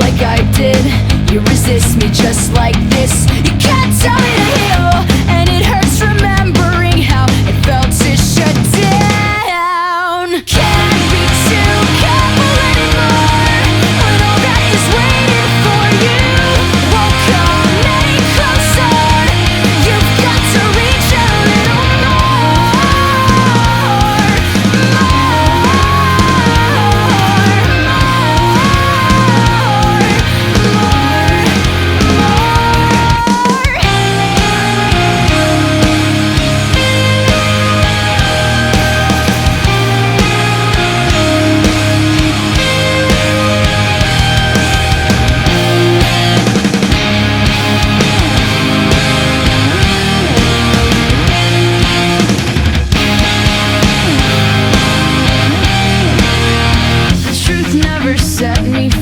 like I did. You resist me just like this. You can't tell me set me